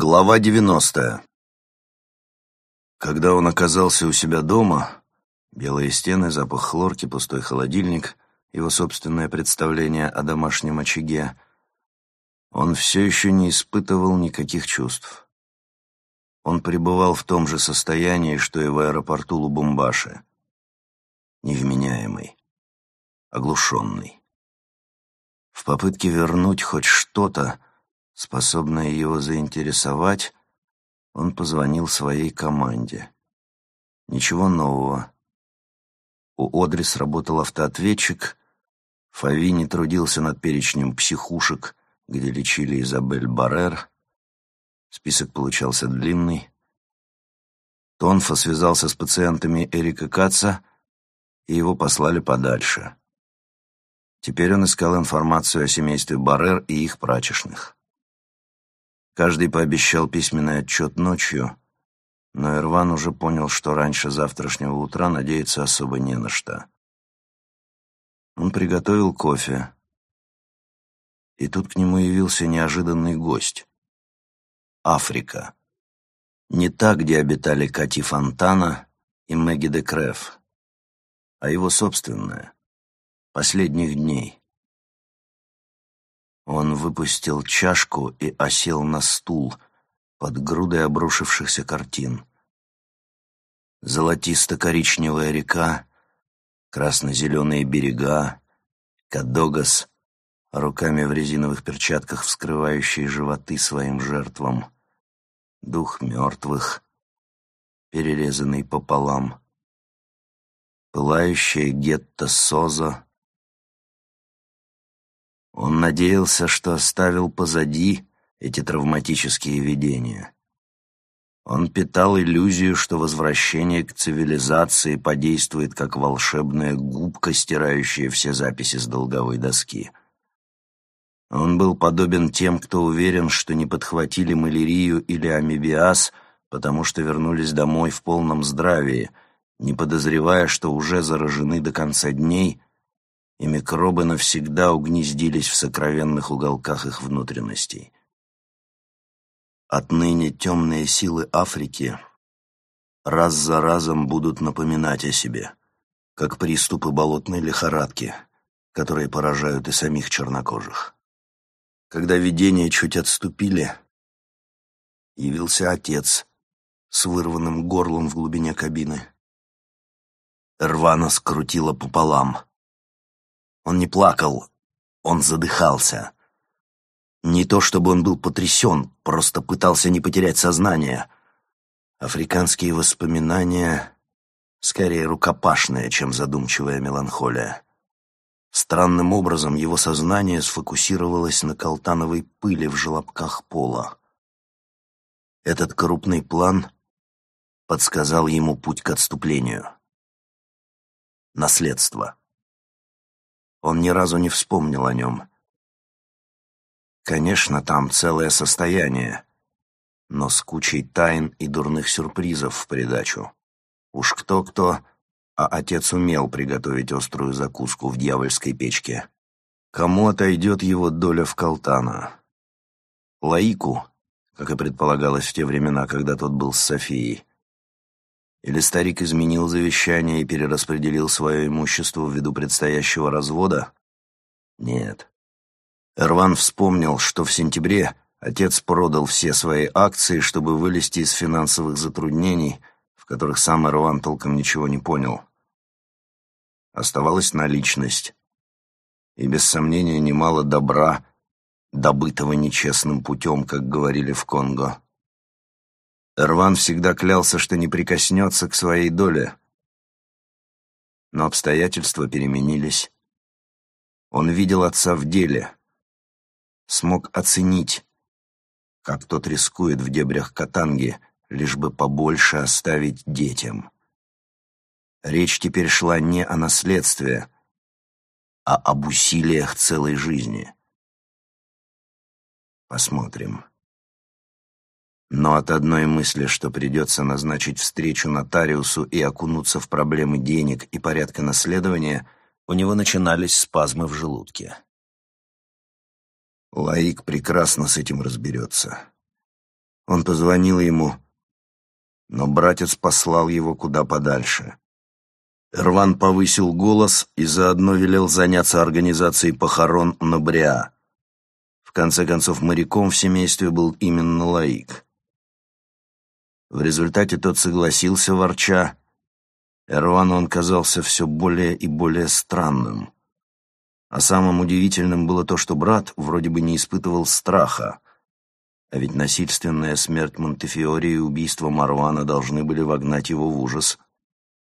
Глава девяностая. Когда он оказался у себя дома, белые стены, запах хлорки, пустой холодильник, его собственное представление о домашнем очаге, он все еще не испытывал никаких чувств. Он пребывал в том же состоянии, что и в аэропорту Лубумбаши. Невменяемый, оглушенный. В попытке вернуть хоть что-то, способное его заинтересовать, он позвонил своей команде. Ничего нового. У Одри сработал автоответчик, Фавини трудился над перечнем психушек, где лечили Изабель Баррер. Список получался длинный. Тонфа связался с пациентами Эрика Каца, и его послали подальше. Теперь он искал информацию о семействе Баррер и их прачечных. Каждый пообещал письменный отчет ночью, но Ирван уже понял, что раньше завтрашнего утра надеяться особо не на что. Он приготовил кофе, и тут к нему явился неожиданный гость. Африка. Не та, где обитали Кати Фонтана и Мэгги де Креф, а его собственная, последних дней. Он выпустил чашку и осел на стул под грудой обрушившихся картин. Золотисто-коричневая река, красно-зеленые берега, Кадогас, руками в резиновых перчатках вскрывающие животы своим жертвам, дух мертвых, перерезанный пополам, пылающее гетто Соза, он надеялся, что оставил позади эти травматические видения. Он питал иллюзию, что возвращение к цивилизации подействует как волшебная губка, стирающая все записи с долговой доски. Он был подобен тем, кто уверен, что не подхватили малярию или амебиаз, потому что вернулись домой в полном здравии, не подозревая, что уже заражены до конца дней и микробы навсегда угнездились в сокровенных уголках их внутренностей. Отныне темные силы Африки раз за разом будут напоминать о себе, как приступы болотной лихорадки, которые поражают и самих чернокожих. Когда видения чуть отступили, явился отец с вырванным горлом в глубине кабины. Рвана скрутила пополам — он не плакал, он задыхался. Не то чтобы он был потрясен, просто пытался не потерять сознание. Африканские воспоминания скорее рукопашная, чем задумчивая меланхолия. Странным образом его сознание сфокусировалось на колтановой пыли в желобках пола. Этот крупный план подсказал ему путь к отступлению. Наследство. Он ни разу не вспомнил о нем. Конечно, там целое состояние, но с кучей тайн и дурных сюрпризов в придачу. Уж кто-кто, а отец умел приготовить острую закуску в дьявольской печке. Кому отойдет его доля в Калтана? Лаику, как и предполагалось в те времена, когда тот был с Софией, или старик изменил завещание и перераспределил свое имущество ввиду предстоящего развода? Нет. Эрван вспомнил, что в сентябре отец продал все свои акции, чтобы вылезти из финансовых затруднений, в которых сам Эрван толком ничего не понял. Оставалась наличность. И без сомнения немало добра, добытого нечестным путем, как говорили в Конго. Рван всегда клялся, что не прикоснется к своей доле. Но обстоятельства переменились. Он видел отца в деле, смог оценить, как тот рискует в дебрях Катанги, лишь бы побольше оставить детям. Речь теперь шла не о наследстве, а об усилиях целой жизни. Посмотрим. Но от одной мысли, что придется назначить встречу нотариусу и окунуться в проблемы денег и порядка наследования, у него начинались спазмы в желудке. Лаик прекрасно с этим разберется. Он позвонил ему, но братец послал его куда подальше. Эрван повысил голос и заодно велел заняться организацией похорон на Бриа. В конце концов, моряком в семействе был именно Лаик. В результате тот согласился, ворча. Эрвану он казался все более и более странным. А самым удивительным было то, что брат вроде бы не испытывал страха. А ведь насильственная смерть Монтефиори и убийство Марвана должны были вогнать его в ужас.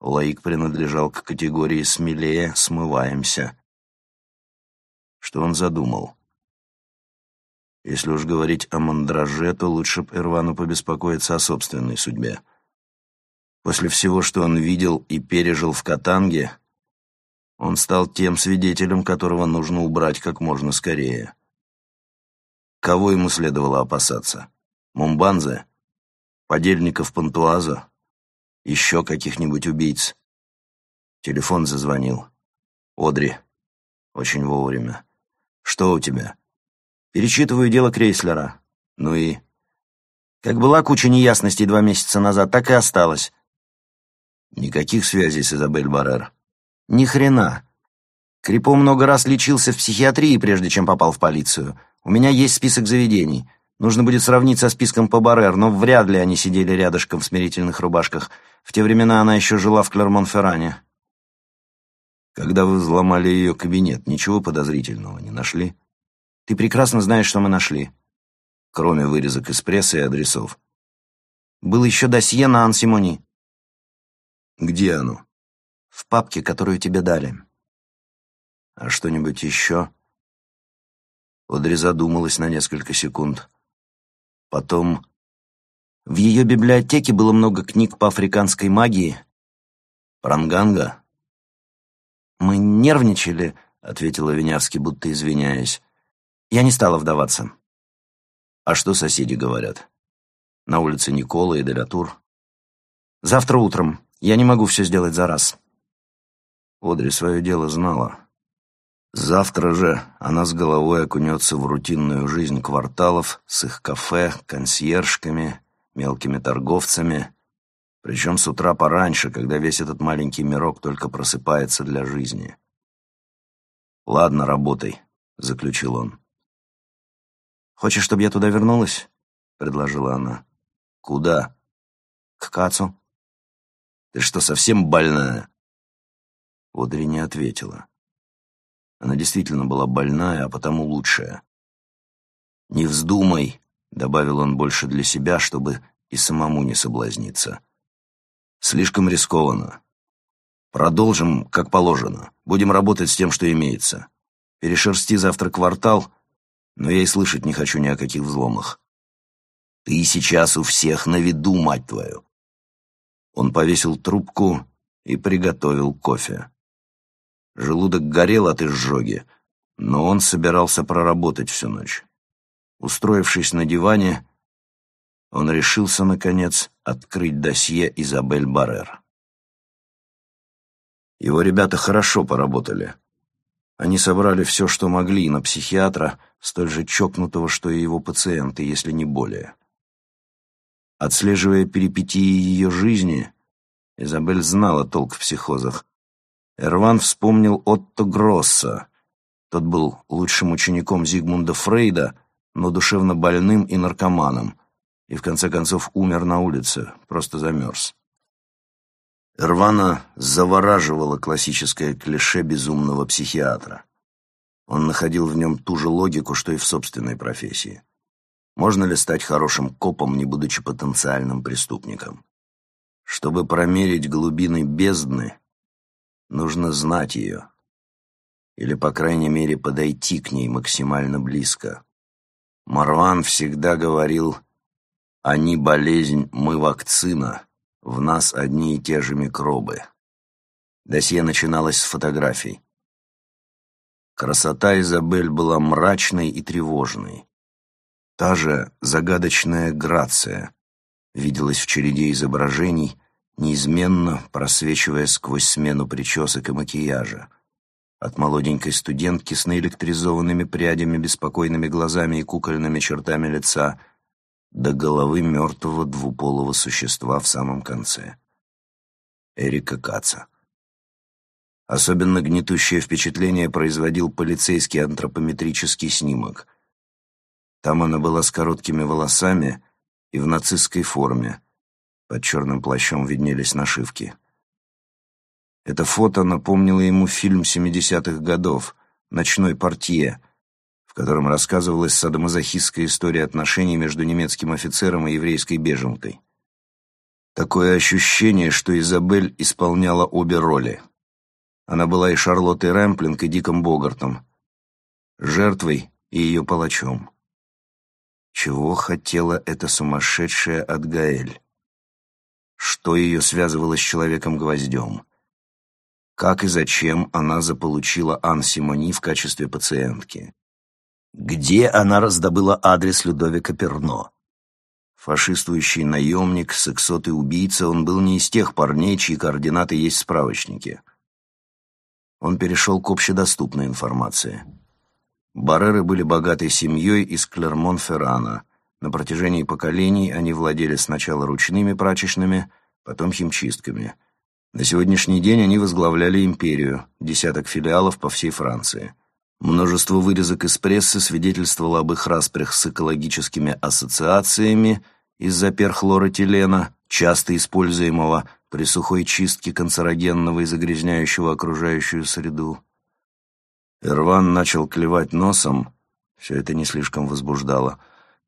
Лаик принадлежал к категории «смелее, смываемся». Что он задумал? Если уж говорить о мандраже, то лучше б Ирвану побеспокоиться о собственной судьбе. После всего, что он видел и пережил в Катанге, он стал тем свидетелем, которого нужно убрать как можно скорее. Кого ему следовало опасаться? Мумбанзе? Подельников Пантуаза? Еще каких-нибудь убийц? Телефон зазвонил. Одри. Очень вовремя. Что у тебя? Перечитываю дело Крейслера. Ну и... Как была куча неясностей два месяца назад, так и осталось. Никаких связей с Изабель Баррер. Ни хрена. Крипо много раз лечился в психиатрии, прежде чем попал в полицию. У меня есть список заведений. Нужно будет сравнить со списком по Баррер, но вряд ли они сидели рядышком в смирительных рубашках. В те времена она еще жила в Клермон-Ферране. Когда вы взломали ее кабинет, ничего подозрительного не нашли? Ты прекрасно знаешь, что мы нашли. Кроме вырезок из прессы и адресов. Было еще досье на Ансимони. Где оно? В папке, которую тебе дали. А что-нибудь еще? Одри задумалась на несколько секунд. Потом... В ее библиотеке было много книг по африканской магии. Пранганга. «Мы нервничали», — ответила Винявский, будто извиняясь. Я не стала вдаваться. А что соседи говорят? На улице Никола и Делятур. Завтра утром. Я не могу все сделать за раз. Одри свое дело знала. Завтра же она с головой окунется в рутинную жизнь кварталов с их кафе, консьержками, мелкими торговцами, причем с утра пораньше, когда весь этот маленький мирок только просыпается для жизни. «Ладно, работай», — заключил он. «Хочешь, чтобы я туда вернулась?» — предложила она. «Куда?» «К Кацу». «Ты что, совсем больная?» Одри не ответила. Она действительно была больная, а потому лучшая. «Не вздумай», — добавил он больше для себя, чтобы и самому не соблазниться. «Слишком рискованно. Продолжим, как положено. Будем работать с тем, что имеется. Перешерсти завтра квартал — но я и слышать не хочу ни о каких взломах. Ты сейчас у всех на виду, мать твою. Он повесил трубку и приготовил кофе. Желудок горел от изжоги, но он собирался проработать всю ночь. Устроившись на диване, он решился, наконец, открыть досье Изабель Баррер. Его ребята хорошо поработали. Они собрали все, что могли, на психиатра, столь же чокнутого, что и его пациенты, если не более. Отслеживая перипетии ее жизни, Изабель знала толк в психозах. Эрван вспомнил Отто Гросса. Тот был лучшим учеником Зигмунда Фрейда, но душевно больным и наркоманом, и в конце концов умер на улице, просто замерз. Рвана завораживало классическое клише безумного психиатра. Он находил в нем ту же логику, что и в собственной профессии. Можно ли стать хорошим копом, не будучи потенциальным преступником? Чтобы промерить глубины бездны, нужно знать ее. Или, по крайней мере, подойти к ней максимально близко. Марван всегда говорил «Они болезнь, мы вакцина», в нас одни и те же микробы. Досье начиналось с фотографий. Красота Изабель была мрачной и тревожной. Та же загадочная грация виделась в череде изображений, неизменно просвечивая сквозь смену причесок и макияжа. От молоденькой студентки с наэлектризованными прядями, беспокойными глазами и кукольными чертами лица до головы мертвого двуполого существа в самом конце. Эрика Каца. Особенно гнетущее впечатление производил полицейский антропометрический снимок. Там она была с короткими волосами и в нацистской форме. Под черным плащом виднелись нашивки. Это фото напомнило ему фильм 70-х годов «Ночной портье», в котором рассказывалась садомазохистская история отношений между немецким офицером и еврейской беженкой. Такое ощущение, что Изабель исполняла обе роли. Она была и Шарлоттой Рэмплинг, и Диком Богартом, жертвой и ее палачом. Чего хотела эта сумасшедшая от Гаэль? Что ее связывало с Человеком-гвоздем? Как и зачем она заполучила Ан Симони в качестве пациентки? Где она раздобыла адрес Людовика Перно? Фашистующий наемник, сексот и убийца, он был не из тех парней, чьи координаты есть в справочнике. Он перешел к общедоступной информации. Барреры были богатой семьей из Клермон-Феррана. На протяжении поколений они владели сначала ручными прачечными, потом химчистками. На сегодняшний день они возглавляли империю, десяток филиалов по всей Франции. Множество вырезок из прессы свидетельствовало об их распрях с экологическими ассоциациями из-за перхлоротилена, часто используемого при сухой чистке канцерогенного и загрязняющего окружающую среду. Ирван начал клевать носом, все это не слишком возбуждало,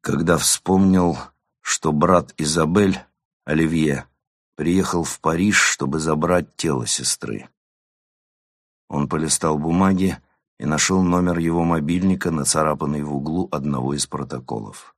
когда вспомнил, что брат Изабель, Оливье, приехал в Париж, чтобы забрать тело сестры. Он полистал бумаги и нашел номер его мобильника, нацарапанный в углу одного из протоколов.